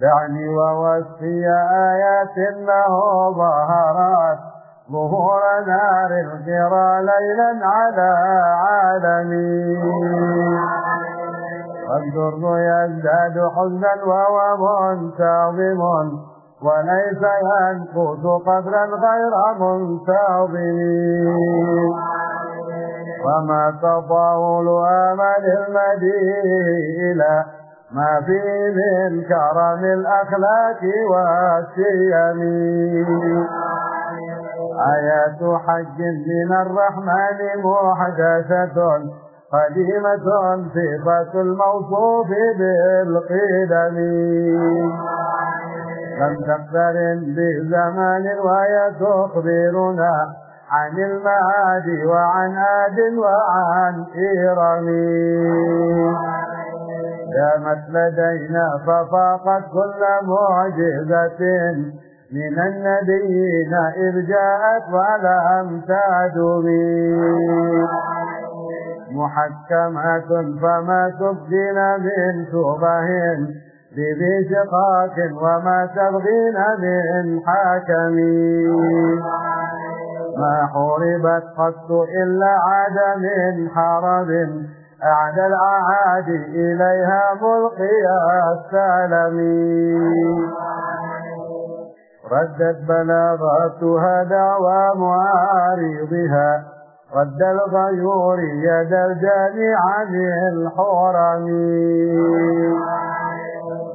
دعني ووسي آيات له ظهرات. ظهور نار القرى ليلا على عالمي والدر يزداد حزنا وهو منتظم. وليس ينقص قدرا غير منتظم. وما تطاول آمل المدين إلى ما فيه من كرم الأخلاق والسيم. آيات حج من الرحمن محدثة قديمة صفة الموصوف بالقدم. لم تقترن بزمان وهي تخبرنا عن المعاد وعن آد وعن إيرم دامت لدينا ففاقت كل معجزة من النبيين إذ جاءت ولم تدمي محكمات فما تبدين من شبه بذي شقاق وما تبغين من حاكم. ما حوربت قط إلا عاد من حرب. أعد الأعادي إليها ملقيا السلم ردت بلاغاتها دعوى معارضها رد الغيور يد الجاني عن الحرم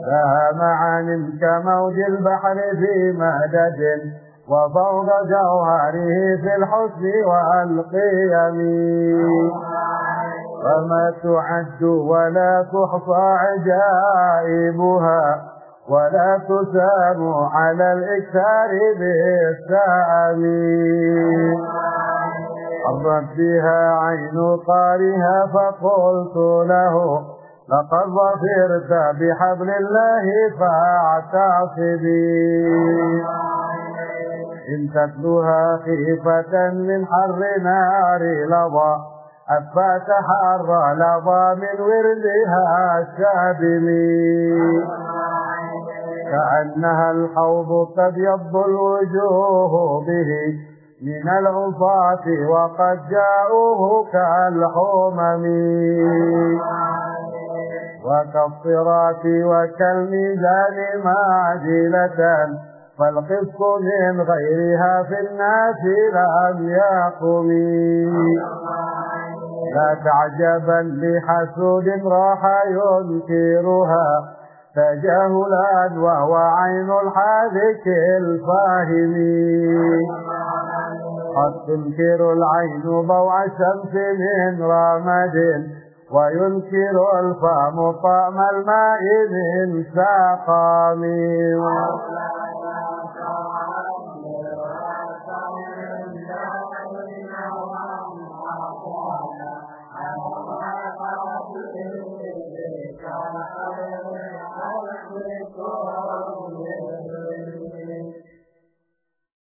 لها معان كموج البحر في مدد وفوق جوهره في الحسن والقيم. وما تعد ولا تحصى عجائبها ولا تسام على الإكثار بالسام حرت بها عين قارها فقلت له لقد ظفرت بحبل الله فاعتصبي إن تتلوها خيفة من حر نار لظى أفات حر لظى من وردها الشابم كأنها الحوض قد يبض الوجوه به من العصاة وقد جاءوه كالحمم وكالصراط وكالميزان معدلة فالقسط من غيرها في الناس لم يقم. لا تعجبا لحسود راح ينكرها. تجاهلا وهو عين الحاذك الفاهم. قد تنكر العين ضوء الشمس من رمد وينكر الفم طعم الماء من سقام Thank you.